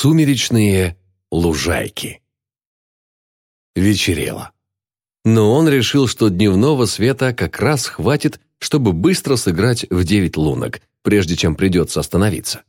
Сумеречные лужайки. Вечерело. Но он решил, что дневного света как раз хватит, чтобы быстро сыграть в девять лунок, прежде чем придется остановиться.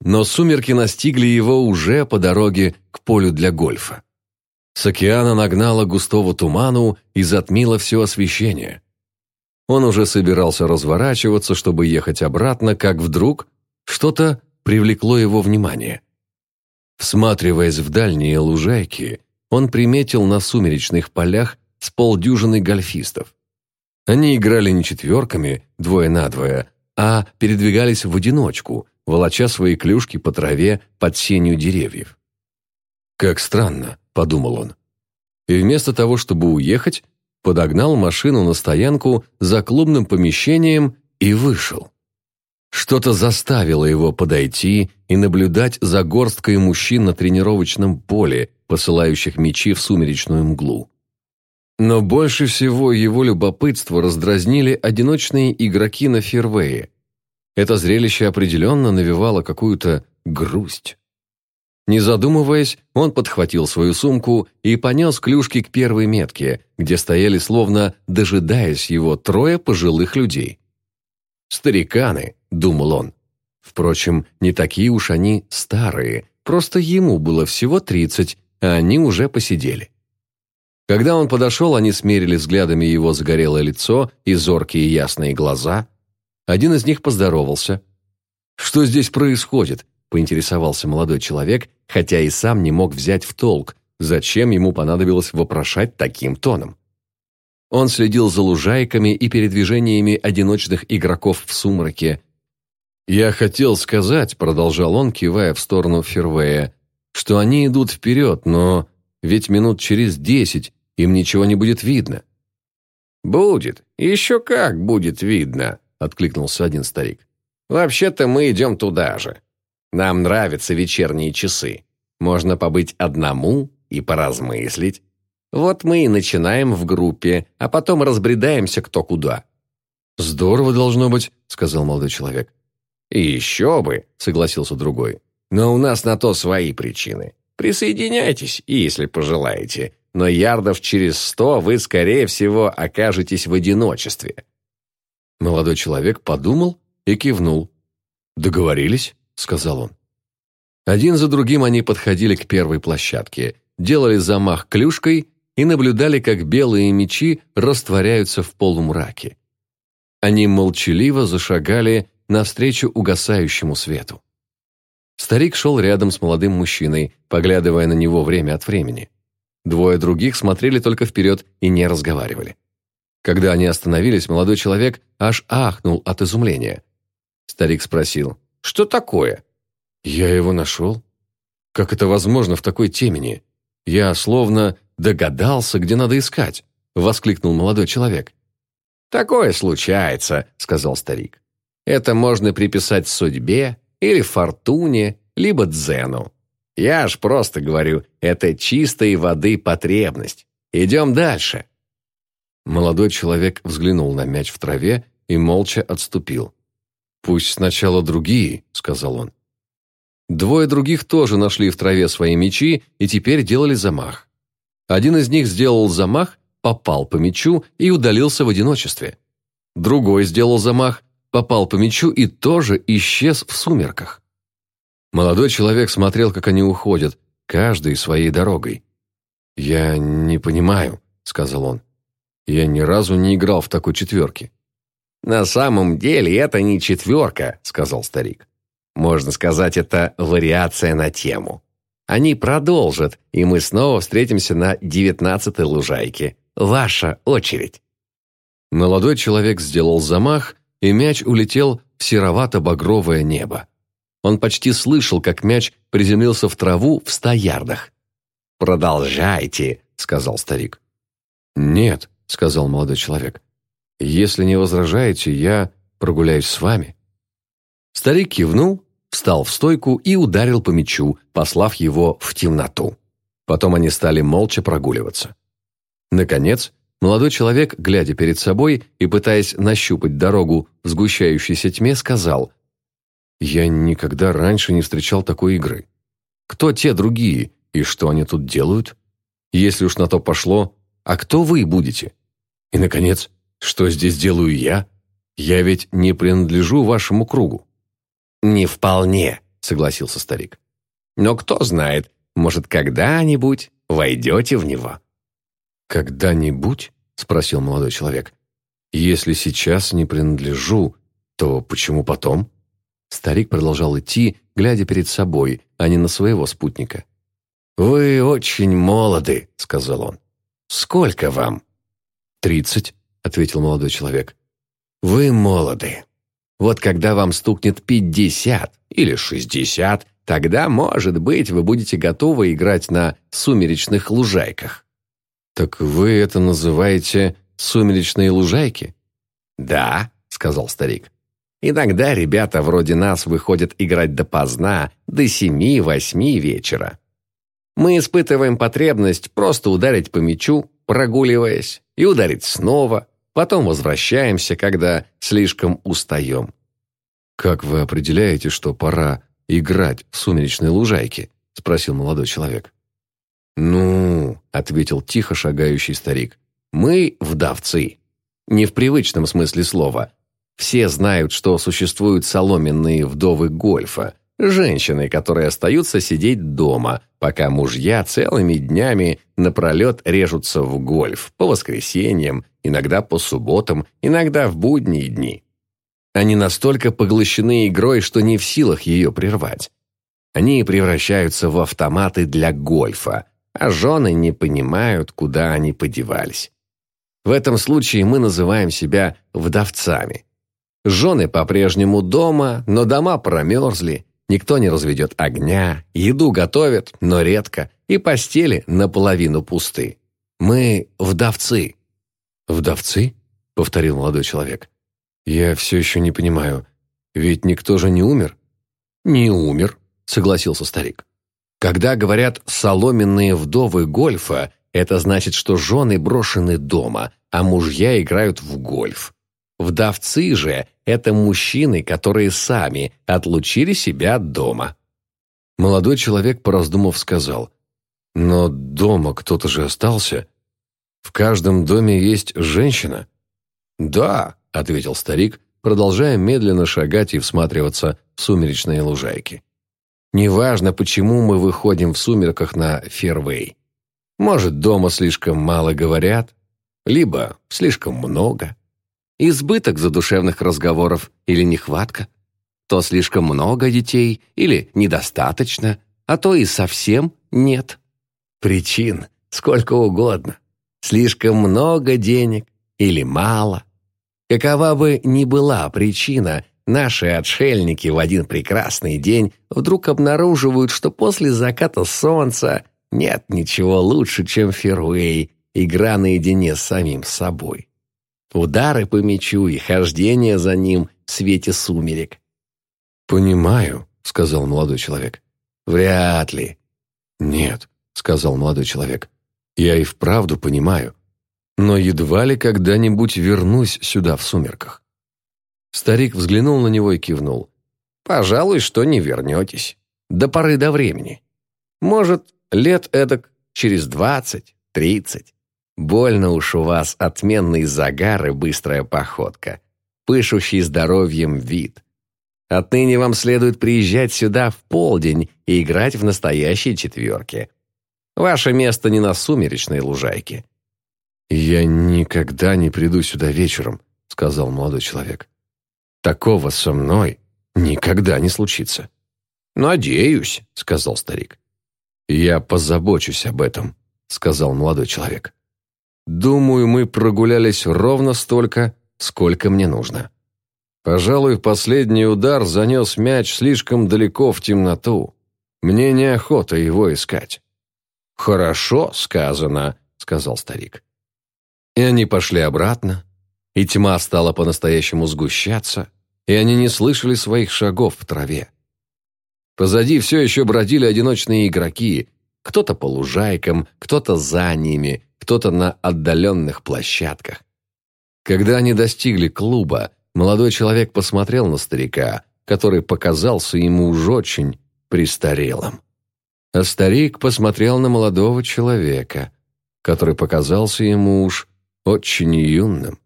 Но сумерки настигли его уже по дороге к полю для гольфа. С океана нагнало густого туману и затмило все освещение. Он уже собирался разворачиваться, чтобы ехать обратно, как вдруг что-то привлекло его внимание. Всматриваясь в дальние лужайки, он приметил на сумеречных полях с полдюжины гольфистов. Они играли не четверками, двое на двое, а передвигались в одиночку, волоча свои клюшки по траве под сенью деревьев. «Как странно», — подумал он. И вместо того, чтобы уехать, подогнал машину на стоянку за клубным помещением и вышел. Что-то заставило его подойти и наблюдать за горсткой мужчин на тренировочном поле, посылающих мячи в сумеречную мглу. Но больше всего его любопытство раздразнили одиночные игроки на фервее. Это зрелище определенно навевало какую-то грусть. Не задумываясь, он подхватил свою сумку и понес клюшки к первой метке, где стояли, словно дожидаясь его, трое пожилых людей. «Стариканы», — думал он. Впрочем, не такие уж они старые, просто ему было всего тридцать, а они уже посидели. Когда он подошел, они смерили взглядами его загорелое лицо и зоркие ясные глаза. Один из них поздоровался. «Что здесь происходит?» поинтересовался молодой человек, хотя и сам не мог взять в толк, зачем ему понадобилось вопрошать таким тоном. Он следил за лужайками и передвижениями одиночных игроков в сумраке. «Я хотел сказать», — продолжал он, кивая в сторону Фервея, «что они идут вперед, но ведь минут через десять им ничего не будет видно». «Будет, еще как будет видно», — откликнулся один старик. «Вообще-то мы идем туда же. Нам нравятся вечерние часы. Можно побыть одному и поразмыслить. Вот мы и начинаем в группе, а потом разбредаемся кто куда». «Здорово должно быть», — сказал молодой человек. «И еще бы», — согласился другой. «Но у нас на то свои причины. Присоединяйтесь, если пожелаете, но ярдов через сто вы, скорее всего, окажетесь в одиночестве». Молодой человек подумал и кивнул. «Договорились?» сказал он. Один за другим они подходили к первой площадке, делали замах клюшкой и наблюдали, как белые мечи растворяются в полумраке. Они молчаливо зашагали навстречу угасающему свету. Старик шел рядом с молодым мужчиной, поглядывая на него время от времени. Двое других смотрели только вперед и не разговаривали. Когда они остановились, молодой человек аж ахнул от изумления. Старик спросил, что такое?» «Я его нашел. Как это возможно в такой темени? Я словно догадался, где надо искать», — воскликнул молодой человек. «Такое случается», — сказал старик. «Это можно приписать судьбе или фортуне, либо дзену. Я ж просто говорю, это чистой воды потребность. Идем дальше». Молодой человек взглянул на мяч в траве и молча отступил. «Пусть сначала другие», — сказал он. Двое других тоже нашли в траве свои мечи и теперь делали замах. Один из них сделал замах, попал по мечу и удалился в одиночестве. Другой сделал замах, попал по мечу и тоже исчез в сумерках. Молодой человек смотрел, как они уходят, каждый своей дорогой. «Я не понимаю», — сказал он. «Я ни разу не играл в такой четверке». «На самом деле это не четверка», — сказал старик. «Можно сказать, это вариация на тему. Они продолжат, и мы снова встретимся на девятнадцатой лужайке. Ваша очередь». Молодой человек сделал замах, и мяч улетел в серовато-багровое небо. Он почти слышал, как мяч приземлился в траву в ста ярдах. «Продолжайте», — сказал старик. «Нет», — сказал молодой человек. Если не возражаете, я прогуляюсь с вами». Старик кивнул, встал в стойку и ударил по мячу, послав его в темноту. Потом они стали молча прогуливаться. Наконец, молодой человек, глядя перед собой и пытаясь нащупать дорогу в сгущающейся тьме, сказал, «Я никогда раньше не встречал такой игры. Кто те другие и что они тут делают? Если уж на то пошло, а кто вы будете? И, наконец, что здесь делаю я? Я ведь не принадлежу вашему кругу». «Не вполне», — согласился старик. «Но кто знает, может, когда-нибудь войдете в него». «Когда-нибудь?» — спросил молодой человек. «Если сейчас не принадлежу, то почему потом?» Старик продолжал идти, глядя перед собой, а не на своего спутника. «Вы очень молоды», — сказал он. «Сколько вам?» «Тридцать», — ответил молодой человек. «Вы молоды. Вот когда вам стукнет пятьдесят или шестьдесят, тогда, может быть, вы будете готовы играть на сумеречных лужайках». «Так вы это называете сумеречные лужайки?» «Да», — сказал старик. «Иногда ребята вроде нас выходят играть допоздна, до семи-восьми вечера. Мы испытываем потребность просто ударить по мячу, прогуливаясь, и ударить снова, потом возвращаемся, когда слишком устаем». «Как вы определяете, что пора играть в сумеречные лужайки?» — спросил молодой человек. «Ну, — ответил тихо шагающий старик, — мы вдовцы. Не в привычном смысле слова. Все знают, что существуют соломенные вдовы гольфа, женщины, которые остаются сидеть дома, пока мужья целыми днями напролет режутся в гольф, по воскресеньям, иногда по субботам, иногда в будние дни. Они настолько поглощены игрой, что не в силах ее прервать. Они превращаются в автоматы для гольфа, а жены не понимают, куда они подевались. В этом случае мы называем себя вдовцами. Жены по-прежнему дома, но дома промерзли, никто не разведет огня, еду готовят, но редко, и постели наполовину пусты. Мы вдовцы. «Вдовцы?» — повторил молодой человек. «Я все еще не понимаю, ведь никто же не умер?» «Не умер», — согласился старик. Когда говорят «соломенные вдовы гольфа», это значит, что жены брошены дома, а мужья играют в гольф. Вдовцы же – это мужчины, которые сами отлучили себя от дома. Молодой человек, пораздумав, сказал, «Но дома кто-то же остался. В каждом доме есть женщина». «Да», – ответил старик, продолжая медленно шагать и всматриваться в сумеречные лужайки. Неважно, почему мы выходим в сумерках на фервей. Может, дома слишком мало говорят, либо слишком много. Избыток задушевных разговоров или нехватка. То слишком много детей или недостаточно, а то и совсем нет. Причин сколько угодно. Слишком много денег или мало. Какова бы ни была причина, Наши отшельники в один прекрасный день вдруг обнаруживают, что после заката солнца нет ничего лучше, чем фервей, игра наедине с самим собой. Удары по мячу и хождение за ним в свете сумерек. «Понимаю», — сказал молодой человек. «Вряд ли». «Нет», — сказал молодой человек. «Я и вправду понимаю. Но едва ли когда-нибудь вернусь сюда в сумерках. Старик взглянул на него и кивнул. «Пожалуй, что не вернетесь. До поры до времени. Может, лет эдак через двадцать, тридцать. Больно уж у вас отменный загар и быстрая походка, пышущий здоровьем вид. Отныне вам следует приезжать сюда в полдень и играть в настоящей четверке. Ваше место не на сумеречной лужайке». «Я никогда не приду сюда вечером», — сказал молодой человек. Такого со мной никогда не случится. «Надеюсь», — сказал старик. «Я позабочусь об этом», — сказал молодой человек. «Думаю, мы прогулялись ровно столько, сколько мне нужно. Пожалуй, последний удар занес мяч слишком далеко в темноту. Мне неохота его искать». «Хорошо сказано», — сказал старик. И они пошли обратно, и тьма стала по-настоящему сгущаться, и они не слышали своих шагов в траве. Позади все еще бродили одиночные игроки, кто-то по лужайкам, кто-то за ними, кто-то на отдаленных площадках. Когда они достигли клуба, молодой человек посмотрел на старика, который показался ему уж очень престарелым. А старик посмотрел на молодого человека, который показался ему уж очень юным.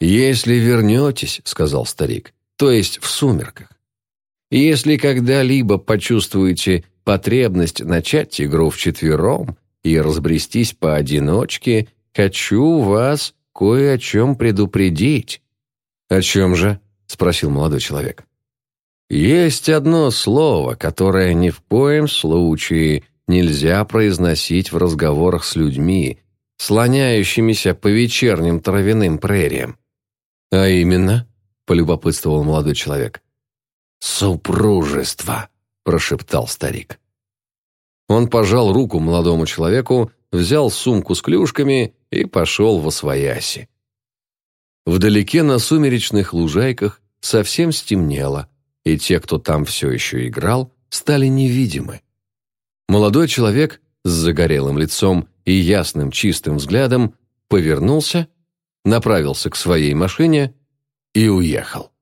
«Если вернетесь, — сказал старик, — то есть в сумерках, если когда-либо почувствуете потребность начать игру вчетвером и разбрестись поодиночке, хочу вас кое о чем предупредить». «О чем же?» — спросил молодой человек. «Есть одно слово, которое ни в коем случае нельзя произносить в разговорах с людьми, слоняющимися по вечерним травяным прериям». «А именно?» — полюбопытствовал молодой человек. «Супружество», — прошептал старик. Он пожал руку молодому человеку, взял сумку с клюшками и пошел во свояси. Вдалеке на сумеречных лужайках совсем стемнело, и те, кто там все еще играл, стали невидимы. Молодой человек с загорелым лицом и ясным чистым взглядом повернулся, направился к своей машине и уехал.